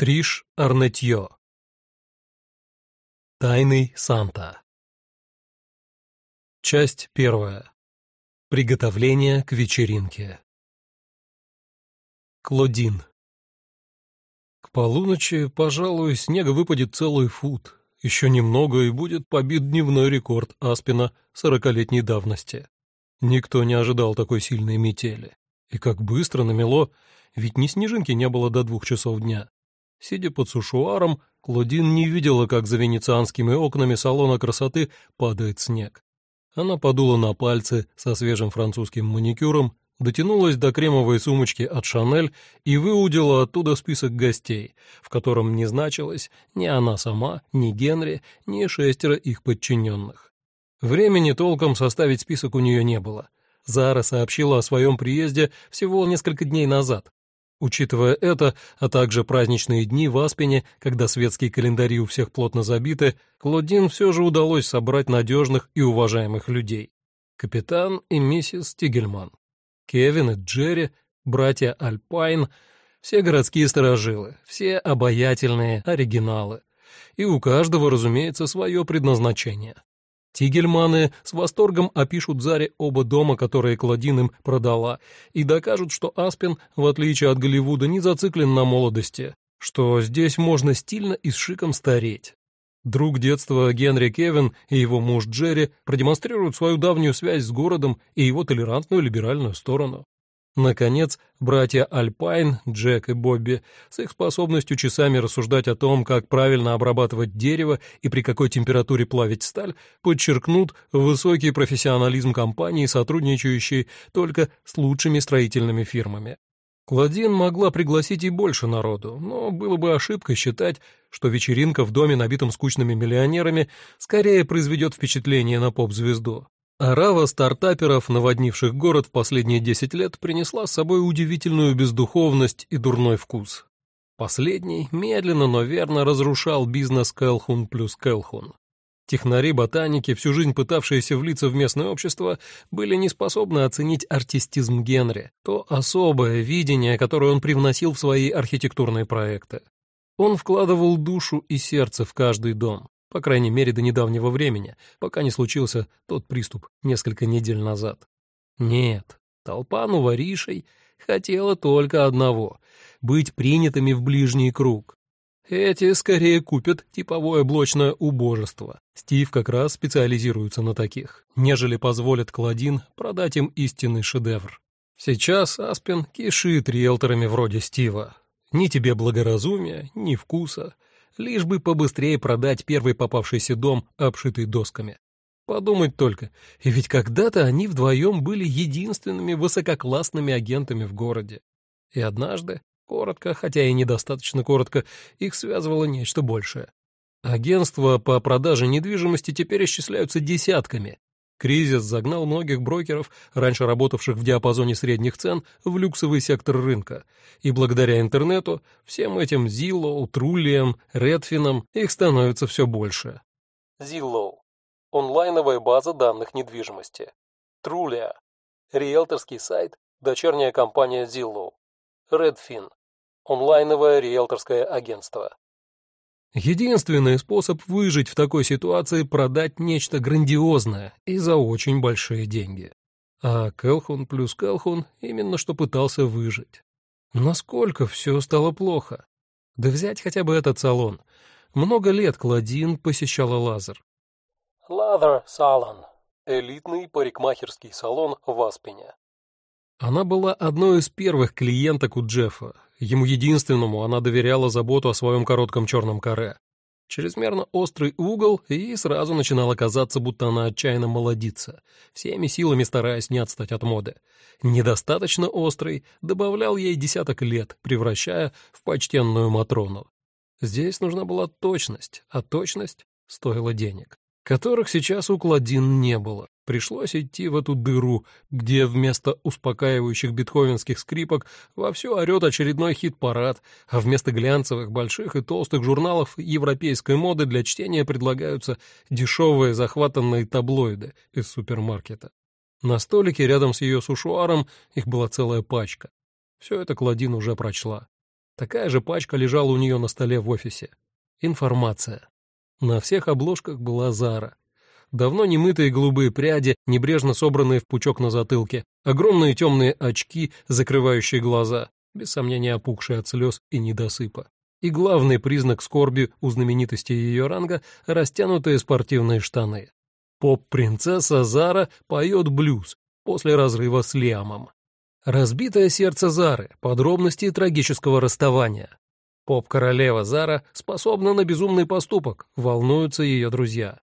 Триш Арнетье. Тайный Санта. Часть первая. Приготовление к вечеринке. Клодин. К полуночи, пожалуй, снега выпадет целый фут. Еще немного, и будет побит дневной рекорд Аспина сорокалетней давности. Никто не ожидал такой сильной метели. И как быстро намело, ведь ни снежинки не было до двух часов дня. Сидя под сушуаром, Клодин не видела, как за венецианскими окнами салона красоты падает снег. Она подула на пальцы со свежим французским маникюром, дотянулась до кремовой сумочки от «Шанель» и выудила оттуда список гостей, в котором не значилась ни она сама, ни Генри, ни шестеро их подчиненных. Времени толком составить список у нее не было. Зара сообщила о своем приезде всего несколько дней назад, Учитывая это, а также праздничные дни в Аспене, когда светские календари у всех плотно забиты, Клодин все же удалось собрать надежных и уважаемых людей. Капитан и миссис Тигельман, Кевин и Джерри, братья Альпайн, все городские сторожилы, все обаятельные оригиналы. И у каждого, разумеется, свое предназначение. Тигельманы с восторгом опишут Заре оба дома, которые Клодин им продала, и докажут, что Аспен, в отличие от Голливуда, не зациклен на молодости, что здесь можно стильно и с шиком стареть. Друг детства Генри Кевин и его муж Джерри продемонстрируют свою давнюю связь с городом и его толерантную либеральную сторону. Наконец, братья Альпайн, Джек и Бобби, с их способностью часами рассуждать о том, как правильно обрабатывать дерево и при какой температуре плавить сталь, подчеркнут высокий профессионализм компании, сотрудничающей только с лучшими строительными фирмами. Кладин могла пригласить и больше народу, но было бы ошибкой считать, что вечеринка в доме, набитом скучными миллионерами, скорее произведет впечатление на поп-звезду. Арава стартаперов, наводнивших город в последние 10 лет, принесла с собой удивительную бездуховность и дурной вкус. Последний медленно, но верно разрушал бизнес Келхун плюс Келхун. Технари-ботаники, всю жизнь пытавшиеся влиться в местное общество, были не способны оценить артистизм Генри, то особое видение, которое он привносил в свои архитектурные проекты. Он вкладывал душу и сердце в каждый дом, по крайней мере, до недавнего времени, пока не случился тот приступ несколько недель назад. Нет, толпа нуворишей хотела только одного — быть принятыми в ближний круг. Эти скорее купят типовое блочное убожество. Стив как раз специализируется на таких, нежели позволят Кладин продать им истинный шедевр. Сейчас Аспен кишит риэлторами вроде Стива. Ни тебе благоразумия, ни вкуса — лишь бы побыстрее продать первый попавшийся дом, обшитый досками. Подумать только, и ведь когда-то они вдвоем были единственными высококлассными агентами в городе. И однажды, коротко, хотя и недостаточно коротко, их связывало нечто большее. Агентства по продаже недвижимости теперь исчисляются десятками, Кризис загнал многих брокеров, раньше работавших в диапазоне средних цен, в люксовый сектор рынка. И благодаря интернету, всем этим Zillow, Trullium, Redfin их становится все больше. Zillow – онлайновая база данных недвижимости. Trulia – риэлторский сайт, дочерняя компания Zillow. Redfin – онлайновое риэлторское агентство. Единственный способ выжить в такой ситуации — продать нечто грандиозное и за очень большие деньги. А Келхун плюс Келхун именно что пытался выжить. Насколько все стало плохо? Да взять хотя бы этот салон. Много лет Клодин посещала Лазер. Лазер Салон. Элитный парикмахерский салон в Аспене. Она была одной из первых клиенток у Джеффа, Ему единственному она доверяла заботу о своем коротком черном каре. Чрезмерно острый угол, и сразу начинало казаться, будто она отчаянно молодится, всеми силами стараясь не отстать от моды. Недостаточно острый добавлял ей десяток лет, превращая в почтенную Матрону. Здесь нужна была точность, а точность стоила денег, которых сейчас у Кладин не было. Пришлось идти в эту дыру, где вместо успокаивающих бетховенских скрипок вовсю орет очередной хит-парад, а вместо глянцевых, больших и толстых журналов европейской моды для чтения предлагаются дешевые захватанные таблоиды из супермаркета. На столике рядом с ее сушуаром их была целая пачка. Все это Кладин уже прочла. Такая же пачка лежала у нее на столе в офисе. Информация. На всех обложках была Зара. Давно немытые голубые пряди, небрежно собранные в пучок на затылке, огромные темные очки, закрывающие глаза, без сомнения опухшие от слез и недосыпа. И главный признак скорби у знаменитости ее ранга — растянутые спортивные штаны. Поп-принцесса Зара поет блюз после разрыва с Лиамом. Разбитое сердце Зары, подробности трагического расставания. Поп-королева Зара способна на безумный поступок, волнуются ее друзья.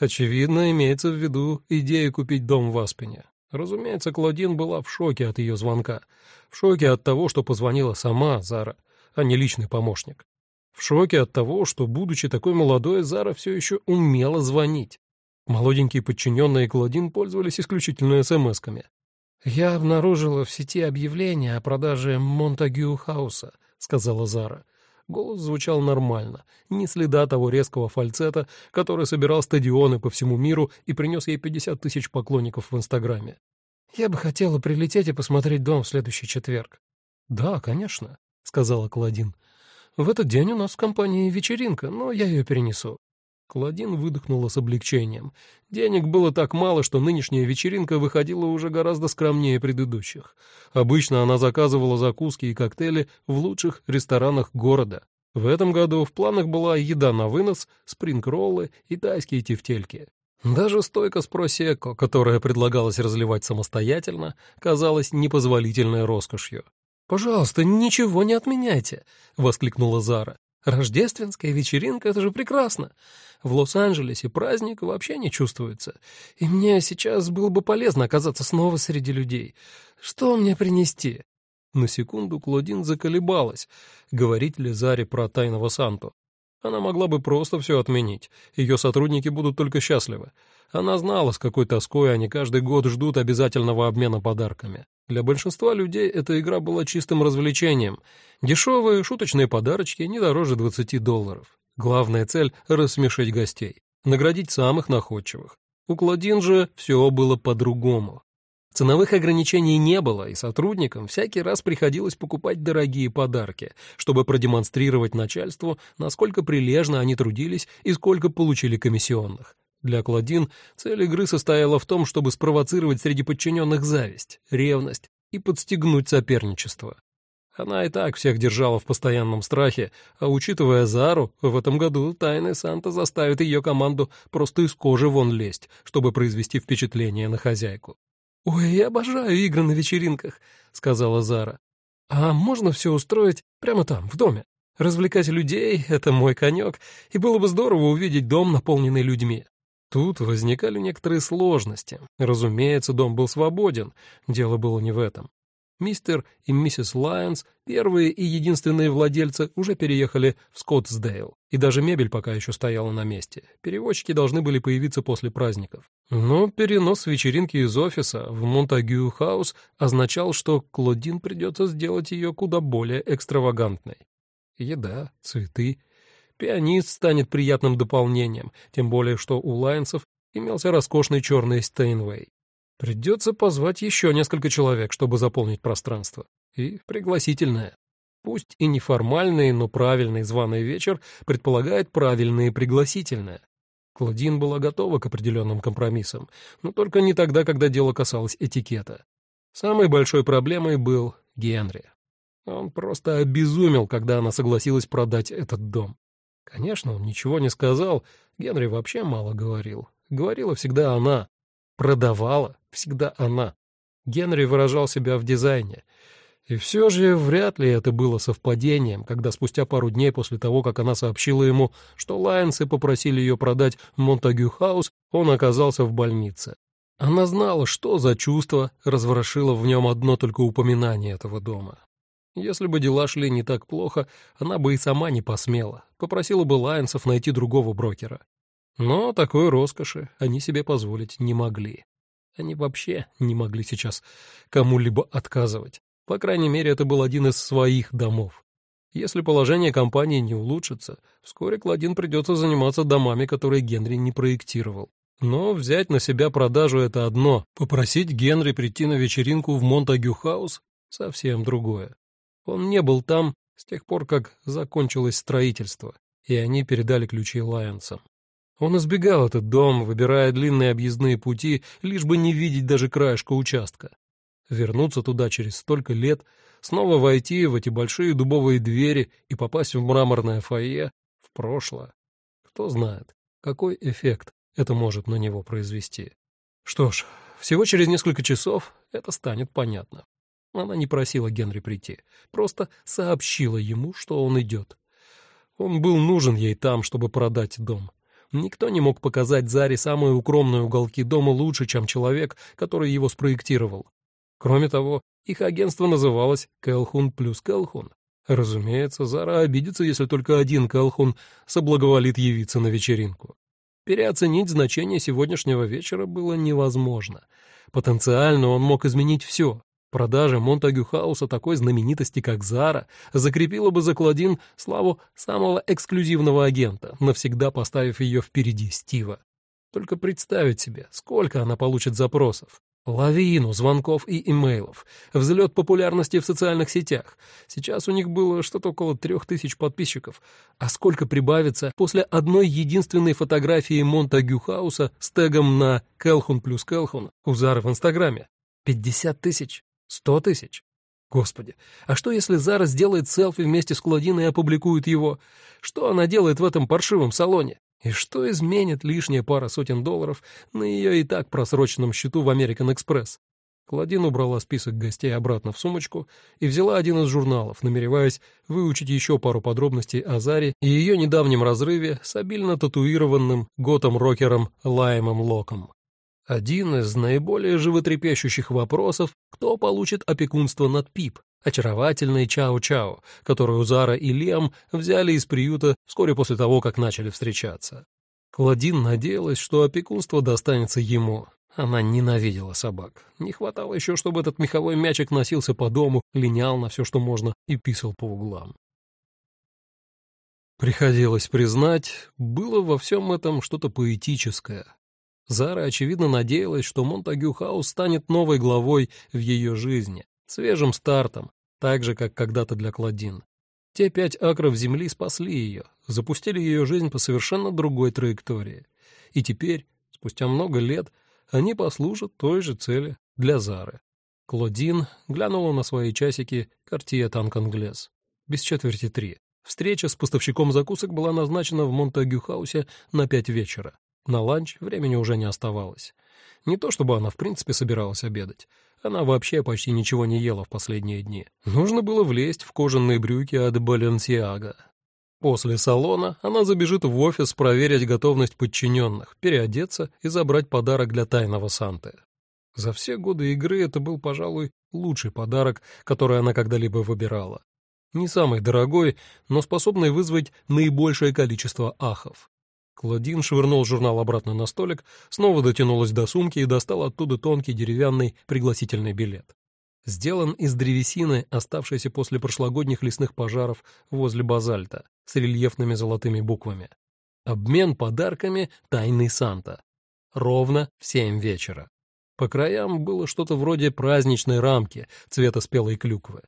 Очевидно, имеется в виду идея купить дом в Аспене. Разумеется, Клодин была в шоке от ее звонка, в шоке от того, что позвонила сама Зара, а не личный помощник. В шоке от того, что, будучи такой молодой, Зара все еще умела звонить. Молоденькие подчиненные Клодин пользовались исключительно смс-ками. «Я обнаружила в сети объявление о продаже Монтагю Хауса», — сказала Зара. Голос звучал нормально, ни следа того резкого фальцета, который собирал стадионы по всему миру и принес ей 50 тысяч поклонников в Инстаграме. «Я бы хотела прилететь и посмотреть дом в следующий четверг». «Да, конечно», — сказала Клодин. «В этот день у нас в компании вечеринка, но я ее перенесу. Клодин выдохнула с облегчением. Денег было так мало, что нынешняя вечеринка выходила уже гораздо скромнее предыдущих. Обычно она заказывала закуски и коктейли в лучших ресторанах города. В этом году в планах была еда на вынос, спринг-роллы и тайские тефтельки. Даже стойка с просекко, которая предлагалась разливать самостоятельно, казалась непозволительной роскошью. «Пожалуйста, ничего не отменяйте!» — воскликнула Зара. Рождественская вечеринка — это же прекрасно. В Лос-Анджелесе праздник вообще не чувствуется. И мне сейчас было бы полезно оказаться снова среди людей. Что мне принести?» На секунду Клодин заколебалась, говорить ли Заре про тайного Санту. Она могла бы просто все отменить. Ее сотрудники будут только счастливы. Она знала, с какой тоской они каждый год ждут обязательного обмена подарками. Для большинства людей эта игра была чистым развлечением. Дешевые шуточные подарочки не дороже 20 долларов. Главная цель — рассмешить гостей, наградить самых находчивых. У Клодин же все было по-другому. Ценовых ограничений не было, и сотрудникам всякий раз приходилось покупать дорогие подарки, чтобы продемонстрировать начальству, насколько прилежно они трудились и сколько получили комиссионных. Для Клодин цель игры состояла в том, чтобы спровоцировать среди подчиненных зависть, ревность и подстегнуть соперничество. Она и так всех держала в постоянном страхе, а учитывая Зару, в этом году тайный Санта заставит ее команду просто из кожи вон лезть, чтобы произвести впечатление на хозяйку. «Ой, я обожаю игры на вечеринках», — сказала Зара. «А можно все устроить прямо там, в доме? Развлекать людей — это мой конек, и было бы здорово увидеть дом, наполненный людьми. Тут возникали некоторые сложности. Разумеется, дом был свободен, дело было не в этом. Мистер и миссис Лайонс, первые и единственные владельцы, уже переехали в Скоттсдейл, и даже мебель пока еще стояла на месте. Перевозчики должны были появиться после праздников. Но перенос вечеринки из офиса в Монтагю-хаус означал, что Клодин придется сделать ее куда более экстравагантной. Еда, цветы, Пианист станет приятным дополнением, тем более что у Лайонсов имелся роскошный черный Стейнвей. Придется позвать еще несколько человек, чтобы заполнить пространство. И пригласительное. Пусть и неформальный, но правильный званый вечер предполагает правильные пригласительное. Клодин была готова к определенным компромиссам, но только не тогда, когда дело касалось этикета. Самой большой проблемой был Генри. Он просто обезумел, когда она согласилась продать этот дом. Конечно, он ничего не сказал, Генри вообще мало говорил. Говорила всегда она, продавала всегда она. Генри выражал себя в дизайне. И все же вряд ли это было совпадением, когда спустя пару дней после того, как она сообщила ему, что Лайонсы попросили ее продать Монтагю Хаус, он оказался в больнице. Она знала, что за чувство разворошило в нем одно только упоминание этого дома. Если бы дела шли не так плохо, она бы и сама не посмела, попросила бы Лайонсов найти другого брокера. Но такой роскоши они себе позволить не могли. Они вообще не могли сейчас кому-либо отказывать. По крайней мере, это был один из своих домов. Если положение компании не улучшится, вскоре Клодин придется заниматься домами, которые Генри не проектировал. Но взять на себя продажу — это одно, попросить Генри прийти на вечеринку в Монтагю-хаус — совсем другое. Он не был там с тех пор, как закончилось строительство, и они передали ключи Лайонсам. Он избегал этот дом, выбирая длинные объездные пути, лишь бы не видеть даже краешка участка. Вернуться туда через столько лет, снова войти в эти большие дубовые двери и попасть в мраморное фойе в прошлое. Кто знает, какой эффект это может на него произвести. Что ж, всего через несколько часов это станет понятно. Она не просила Генри прийти, просто сообщила ему, что он идет. Он был нужен ей там, чтобы продать дом. Никто не мог показать Заре самые укромные уголки дома лучше, чем человек, который его спроектировал. Кроме того, их агентство называлось «Кэлхун плюс Кэлхун». Разумеется, Зара обидится, если только один Кэлхун соблаговолит явиться на вечеринку. Переоценить значение сегодняшнего вечера было невозможно. Потенциально он мог изменить все. Продажа Монтагю Хауса такой знаменитости, как Зара, закрепила бы за Клодин славу самого эксклюзивного агента, навсегда поставив ее впереди Стива. Только представить себе, сколько она получит запросов. Лавину звонков и имейлов, взлет популярности в социальных сетях. Сейчас у них было что-то около трех тысяч подписчиков. А сколько прибавится после одной единственной фотографии Монтагю Хауса с тегом на «Келхун плюс Келхун» у Зары в Инстаграме? Пятьдесят тысяч? Сто тысяч? Господи, а что если Зара сделает селфи вместе с Клодиной и опубликует его? Что она делает в этом паршивом салоне? И что изменит лишняя пара сотен долларов на ее и так просроченном счету в American Express? Клодин убрала список гостей обратно в сумочку и взяла один из журналов, намереваясь выучить еще пару подробностей о Заре и ее недавнем разрыве с обильно татуированным готом-рокером Лаймом Локом. Один из наиболее животрепещущих вопросов — кто получит опекунство над Пип, очаровательной Чао-Чао, которую Зара и Лем взяли из приюта вскоре после того, как начали встречаться. Клодин надеялась, что опекунство достанется ему. Она ненавидела собак. Не хватало еще, чтобы этот меховой мячик носился по дому, линял на все, что можно, и писал по углам. Приходилось признать, было во всем этом что-то поэтическое, Зара, очевидно, надеялась, что Монтагю Хаус станет новой главой в ее жизни, свежим стартом, так же, как когда-то для Кладин. Те пять акров земли спасли ее, запустили ее жизнь по совершенно другой траектории. И теперь, спустя много лет, они послужат той же цели для Зары. Клодин глянула на свои часики «Картье Танк-Англес». Без четверти три. Встреча с поставщиком закусок была назначена в Монтагю-хаусе на пять вечера. На ланч времени уже не оставалось. Не то чтобы она в принципе собиралась обедать. Она вообще почти ничего не ела в последние дни. Нужно было влезть в кожаные брюки от Баленсиага. После салона она забежит в офис проверить готовность подчиненных, переодеться и забрать подарок для тайного Санты. За все годы игры это был, пожалуй, лучший подарок, который она когда-либо выбирала. Не самый дорогой, но способный вызвать наибольшее количество ахов. Клодин швырнул журнал обратно на столик, снова дотянулась до сумки и достала оттуда тонкий деревянный пригласительный билет. Сделан из древесины, оставшейся после прошлогодних лесных пожаров возле базальта, с рельефными золотыми буквами. Обмен подарками «Тайный Санта». Ровно в семь вечера. По краям было что-то вроде праздничной рамки цвета спелой клюквы.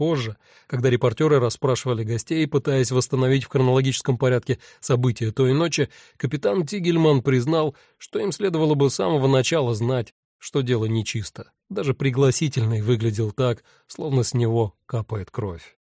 Позже, когда репортеры расспрашивали гостей, пытаясь восстановить в хронологическом порядке события той ночи, капитан Тигельман признал, что им следовало бы с самого начала знать, что дело нечисто. Даже пригласительный выглядел так, словно с него капает кровь.